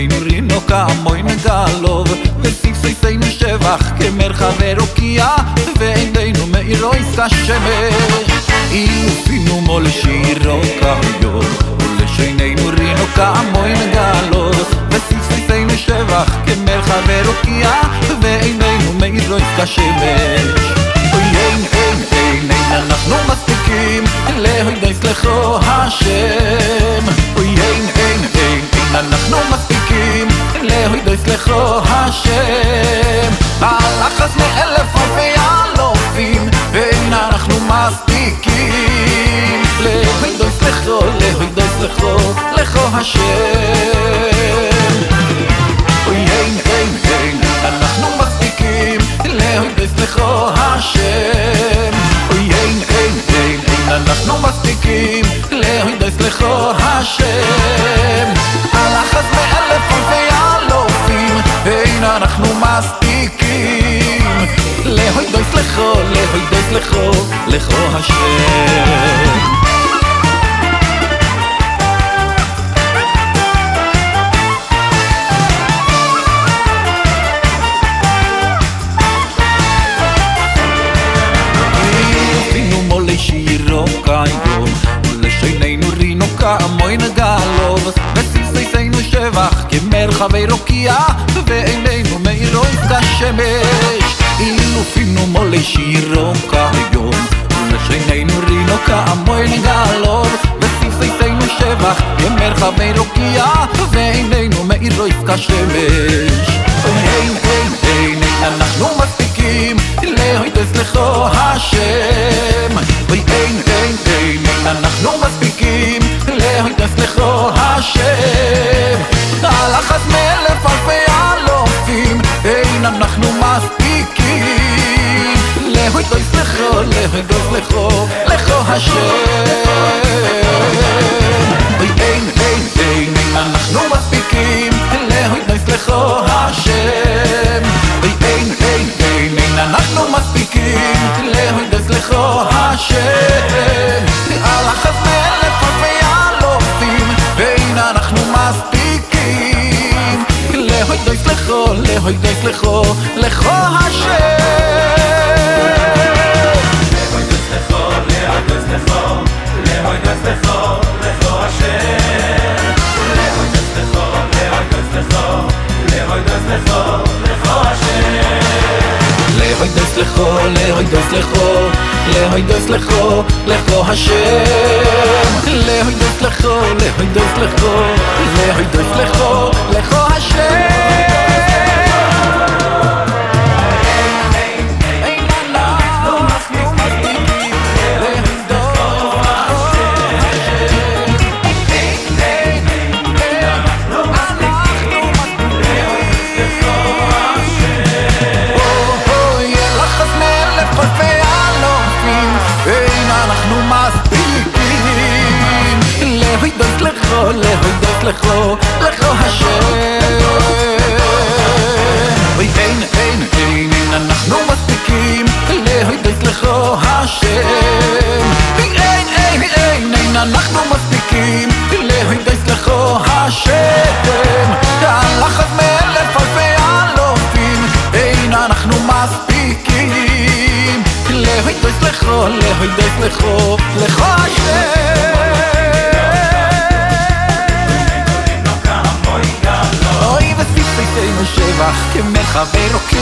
ולשוננו רינו כמוי נגלוב וסיפסיפינו שבח כמרחבי רוקייה ועינינו מאירו עסקה שמש. אילו פינו מול שירו כיום ולשוננו רינו כמוי נגלוב וסיפסיפינו שבח כמרחבי רוקייה ועינינו מאירו עסקה שמש. אוי אין אין אין אין אנחנו מספיקים להוידס לכו השם לכו השם. הלחץ מאלף אלפי אלופים ואין אנחנו מספיקים. להוידס לכו להוידס לכו לכו השם לכו השם. שירו רינו נגלוב. שבח כמרחבי רוקייה ועינינו מאירו את השמש. אילו פינו מולי שירו כיום שבח כמרחבי רוקייה ועינינו מאירו את השמש אין אין אין אנחנו מספיקים להוידס לכו השם. אוי אין אין אין אנחנו מספיקים להוידס לכו השם. הלחץ מאלף אלפי אלופים אין אנחנו מספיקים להוידס לכו להוידס לכו לכו השם להוידס לכו לכו, להוידס לכו, לכו השם. להוידס לכו, להוידס לכו, להוידס לכו, לכו השם. להוידס לכו, לכו השם. אוי, אין, אין, אין, אין אנחנו מספיקים להוידס לכו השם. אוי, אין, אין, אין, אין אנחנו מספיקים להוידס לכו השם. הלחץ מאלף אלפי אלופים, אין אנחנו מספיקים להוידס לכו, להוידס לכו, לכו השם. וסיפסינו שבח כמרחבי רוקייה